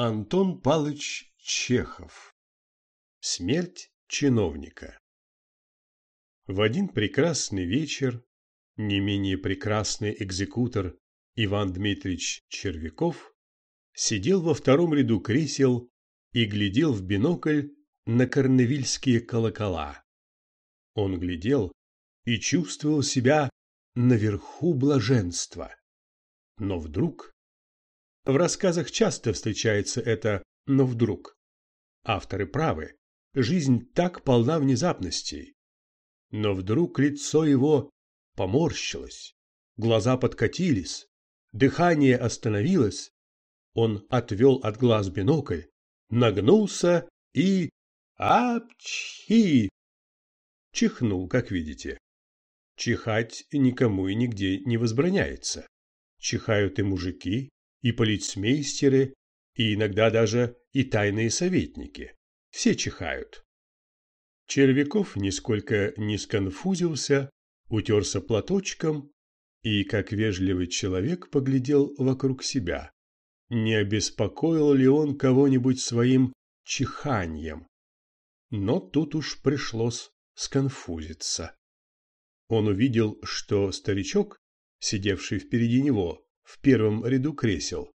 Антон Палыч Чехов. Смерть чиновника. В один прекрасный вечер не менее прекрасный экзекутор Иван Дмитриевич Червяков сидел во втором ряду кресел и глядел в бинокль на корневильские колокола. Он глядел и чувствовал себя наверху блаженства. Но вдруг в рассказах часто встречается это «но вдруг». Авторы правы, жизнь так полна внезапностей. Но вдруг лицо его поморщилось, глаза подкатились, дыхание остановилось, он отвел от глаз бинокль, нагнулся и... Апчхи! Чихнул, как видите. Чихать никому и нигде не возбраняется. Чихают и мужики, и полицмейстеры, и иногда даже и тайные советники. Все чихают. Червяков нисколько не сконфузился, утерся платочком и, как вежливый человек, поглядел вокруг себя. Не обеспокоил ли он кого-нибудь своим чиханьем? Но тут уж пришлось сконфузиться. Он увидел, что старичок, сидевший впереди него, в первом ряду кресел,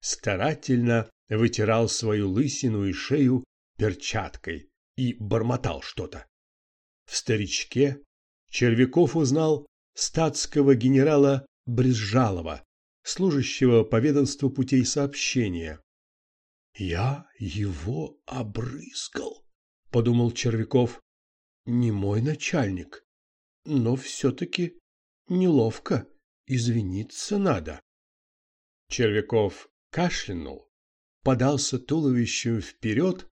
старательно вытирал свою лысину и шею перчаткой и бормотал что-то. В старичке Червяков узнал статского генерала Брезжалова, служащего по ведомству путей сообщения. «Я его обрызгал», — подумал Червяков. «Не мой начальник, но все-таки неловко, извиниться надо». Червяков кашлянул, подался туловищем вперед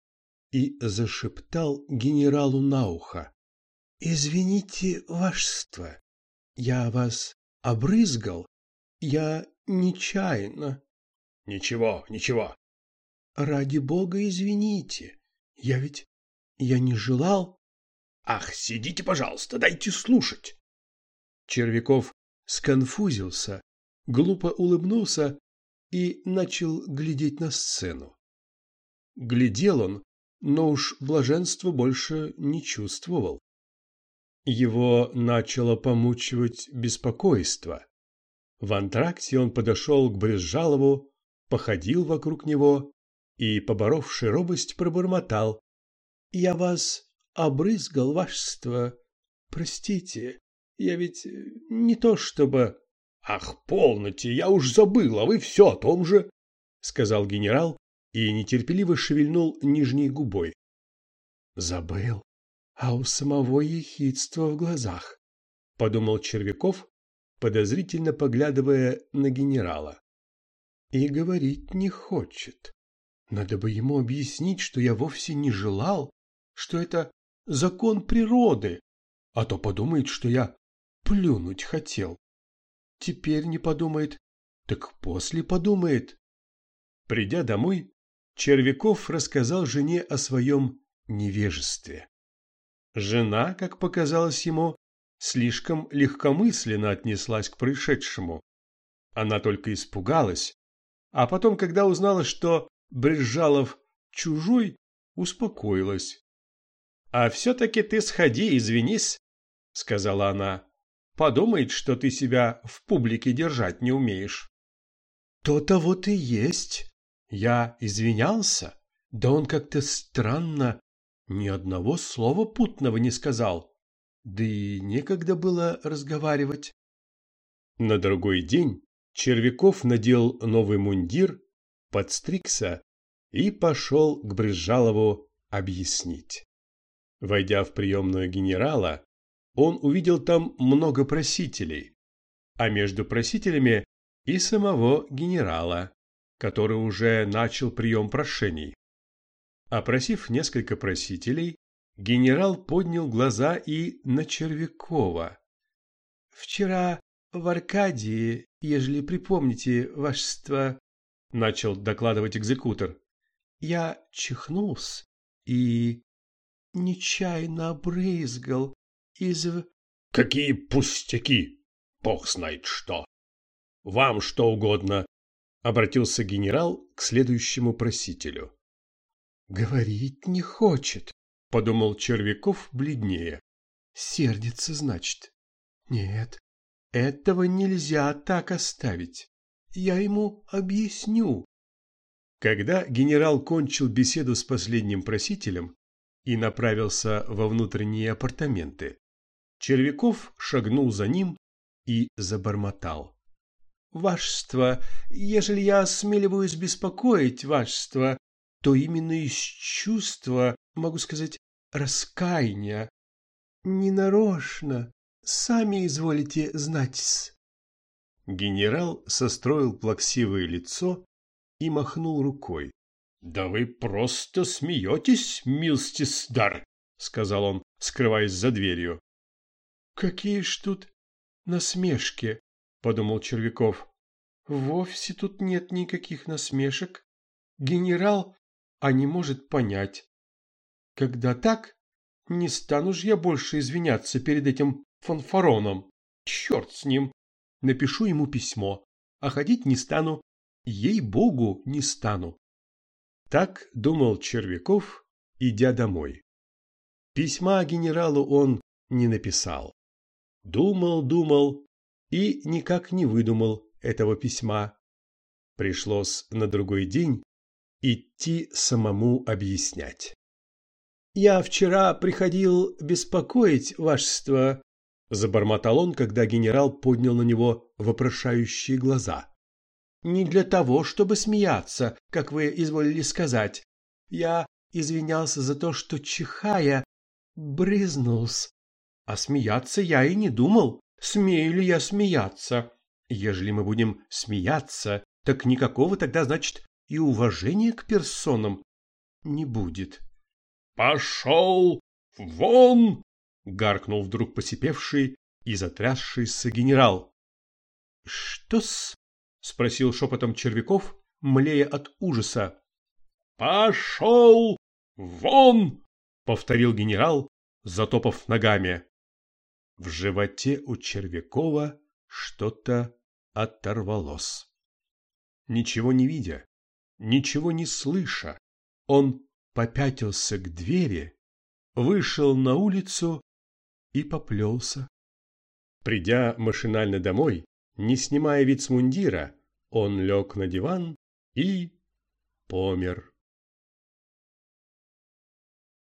и зашептал генералу на ухо. «Извините, вашество, я вас обрызгал, я нечаянно». «Ничего, ничего». «Ради бога, извините, я ведь... я не желал...» «Ах, сидите, пожалуйста, дайте слушать». Червяков сконфузился, глупо улыбнулся и начал глядеть на сцену. Глядел он, но уж блаженства больше не чувствовал. Его начало помучивать беспокойство. В антракте он подошел к Брезжалову, походил вокруг него и, поборовши робость, пробормотал. — Я вас обрызгал, вашество. Простите, я ведь не то чтобы... «Ах, полноте, я уж забыл, а вы все о том же», — сказал генерал и нетерпеливо шевельнул нижней губой. «Забыл, а у самого ехидство в глазах», — подумал Червяков, подозрительно поглядывая на генерала. «И говорить не хочет. Надо бы ему объяснить, что я вовсе не желал, что это закон природы, а то подумает, что я плюнуть хотел. Теперь не подумает, так после подумает. Придя домой, Червяков рассказал жене о своем невежестве. Жена, как показалось ему, слишком легкомысленно отнеслась к происшедшему. Она только испугалась, а потом, когда узнала, что Брежалов чужой, успокоилась. «А все-таки ты сходи, извинись», — сказала она. Подумает, что ты себя в публике держать не умеешь. То-то вот и есть. Я извинялся, да он как-то странно ни одного слова путного не сказал. Да и некогда было разговаривать. На другой день Червяков надел новый мундир, подстригся и пошел к Брызжалову объяснить. Войдя в приемную генерала, он увидел там много просителей, а между просителями и самого генерала, который уже начал прием прошений. Опросив несколько просителей, генерал поднял глаза и на Червякова. «Вчера в Аркадии, ежели припомните, вашество, — начал докладывать экзекутор, — я чихнулся и нечаянно обрызгал из... Какие пустяки! Бог знает что! Вам что угодно. Обратился генерал к следующему просителю. Говорить не хочет, подумал Червяков бледнее. Сердится, значит. Нет, этого нельзя так оставить. Я ему объясню. Когда генерал кончил беседу с последним просителем и направился во внутренние апартаменты, Червяков шагнул за ним и забормотал. «Вашество, ежели я осмеливаюсь беспокоить вашество, то именно из чувства, могу сказать, раскаяния. Ненарочно, сами изволите знать-с». Генерал состроил плаксивое лицо и махнул рукой. «Да вы просто смеетесь, милстисдар!» — сказал он, скрываясь за дверью. «Какие ж тут насмешки!» — подумал Червяков. «Вовсе тут нет никаких насмешек. Генерал, а не может понять. Когда так, не стану ж я больше извиняться перед этим фанфароном. Черт с ним! Напишу ему письмо, а ходить не стану. Ей-богу, не стану. Так думал Червяков, идя домой. Письма генералу он не написал. Думал, думал и никак не выдумал этого письма. Пришлось на другой день идти самому объяснять. «Я вчера приходил беспокоить вашество», – забормотал он, когда генерал поднял на него вопрошающие глаза. «Не для того, чтобы смеяться, как вы изволили сказать. Я извинялся за то, что, чихая, брызнулся. А смеяться я и не думал, смею ли я смеяться. Ежели мы будем смеяться, так никакого тогда, значит, и уважения к персонам не будет. «Пошел вон!» — гаркнул вдруг посипевший и затрясшийся генерал. «Что-с?» — спросил шепотом Червяков, млея от ужаса. «Пошел вон!» — повторил генерал, затопав ногами. В животе у Червякова что-то оторвалось. Ничего не видя, ничего не слыша, он попятился к двери, вышел на улицу и поплелся. Придя машинально домой, не снимая вицмундира, он лег на диван и помер.